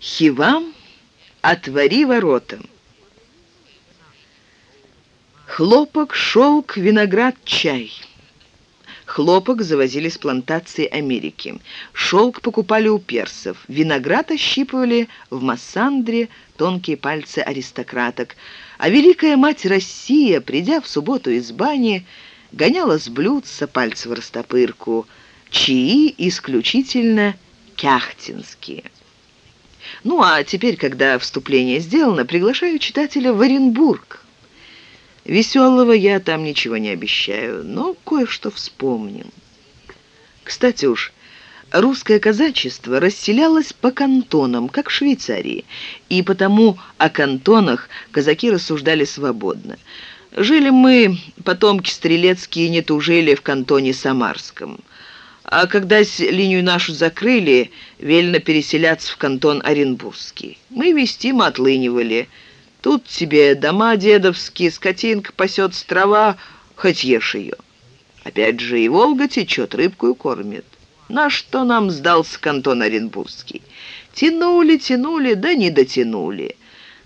Хивам, отвори ворота. Хлопок, шелк, виноград, чай. Хлопок завозили с плантации Америки. Шелк покупали у персов. Виноград ощипывали в Массандре тонкие пальцы аристократок. А великая мать Россия, придя в субботу из бани, гоняла с блюдца пальцы в растопырку. Чаи исключительно кяхтинские. Ну а теперь, когда вступление сделано, приглашаю читателя в Оренбург. Веселого я там ничего не обещаю, но кое-что вспомним. Кстати уж, русское казачество расселялось по кантонам, как в Швейцарии, и потому о кантонах казаки рассуждали свободно. Жили мы, потомки стрелецкие, не тужили в кантоне Самарском. А когда линию нашу закрыли, велено переселяться в кантон Оренбургский. Мы вестимо отлынивали. Тут тебе дома дедовские, скотинка пасет с трава, хоть ешь ее. Опять же и Волга течет, рыбку кормит. На что нам сдался кантон Оренбургский? Тянули, тянули, да не дотянули.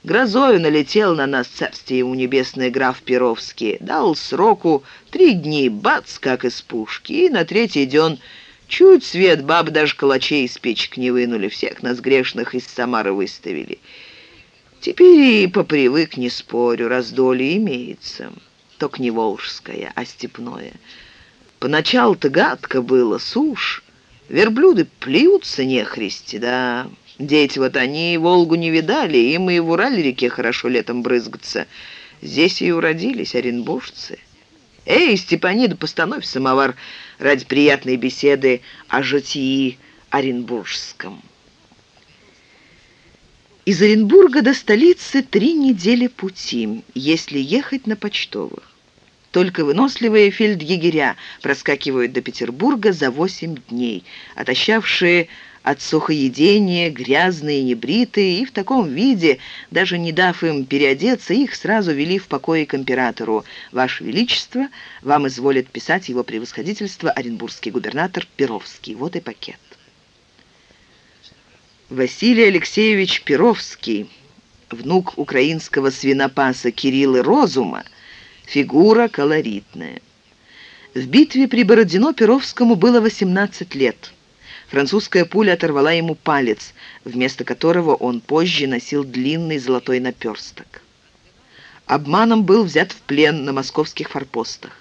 Грозою налетел на нас царствие ему небесное граф Перовский. Дал сроку три дни, бац, как из пушки. И на третий день чуть свет баб даже калачей из печек не вынули. Всех нас грешных из Самары выставили. Теперь и попривык, не спорю, раздолье имеется. Только не волжское, а степное. Поначалу-то гадко было, сушь. Верблюды плюются нехристи, да... Дети вот они Волгу не видали, им и в Урале-реке хорошо летом брызгаться. Здесь и уродились оренбуржцы. Эй, Степанида, постановь самовар ради приятной беседы о житии оренбуржском. Из Оренбурга до столицы три недели пути, если ехать на почтовых. Только выносливые фельдъегеря проскакивают до Петербурга за восемь дней, отощавшие от сухоедения, грязные, небритые, и в таком виде, даже не дав им переодеться, их сразу вели в покое к императору. «Ваше Величество, вам изволит писать его превосходительство оренбургский губернатор Перовский». Вот и пакет. Василий Алексеевич Перовский, внук украинского свинопаса Кириллы Розума, фигура колоритная. В битве при Бородино Перовскому было 18 лет. Французская пуля оторвала ему палец, вместо которого он позже носил длинный золотой наперсток. Обманом был взят в плен на московских форпостах.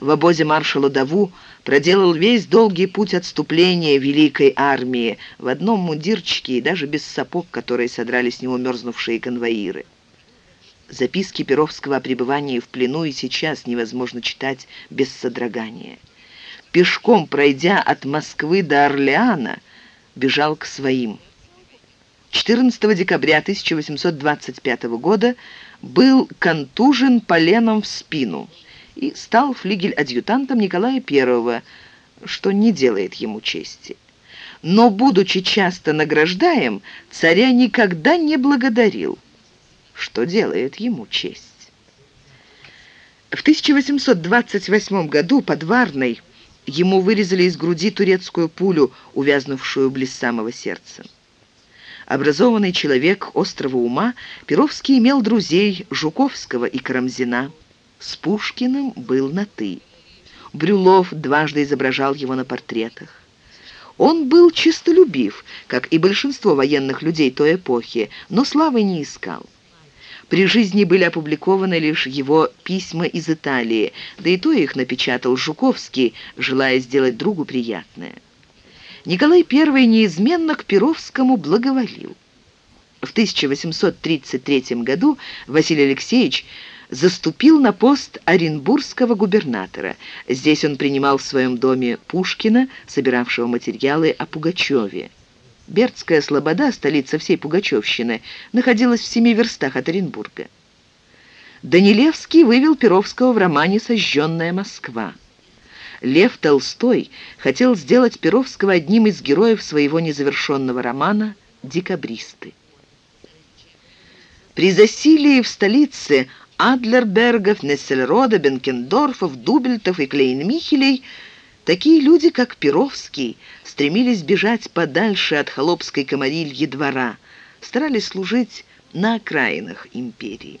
В обозе маршала Даву проделал весь долгий путь отступления великой армии в одном мундирчике и даже без сапог, которые содрали с него мерзнувшие конвоиры. Записки Перовского о пребывании в плену и сейчас невозможно читать без содрогания пешком пройдя от Москвы до Орлеана, бежал к своим. 14 декабря 1825 года был контужен поленом в спину и стал флигель-адъютантом Николая I, что не делает ему чести. Но, будучи часто награждаем, царя никогда не благодарил, что делает ему честь. В 1828 году под Варной Ему вырезали из груди турецкую пулю, увязнувшую близ самого сердца. Образованный человек острого ума, Перовский имел друзей Жуковского и Карамзина. С Пушкиным был на «ты». Брюлов дважды изображал его на портретах. Он был чистолюбив, как и большинство военных людей той эпохи, но славы не искал. При жизни были опубликованы лишь его письма из Италии, да и то их напечатал Жуковский, желая сделать другу приятное. Николай I неизменно к Перовскому благоволил. В 1833 году Василий Алексеевич заступил на пост оренбургского губернатора. Здесь он принимал в своем доме Пушкина, собиравшего материалы о Пугачеве. Бердская слобода, столица всей Пугачевщины, находилась в семи верстах от Оренбурга. Данилевский вывел Перовского в романе «Сожженная Москва». Лев Толстой хотел сделать Перовского одним из героев своего незавершенного романа «Декабристы». При засилии в столице Адлербергов, Нессельрода, Бенкендорфов, Дубельтов и Клейн-Михелей Такие люди, как Перовский, стремились бежать подальше от холопской комарильи двора, старались служить на окраинах империи.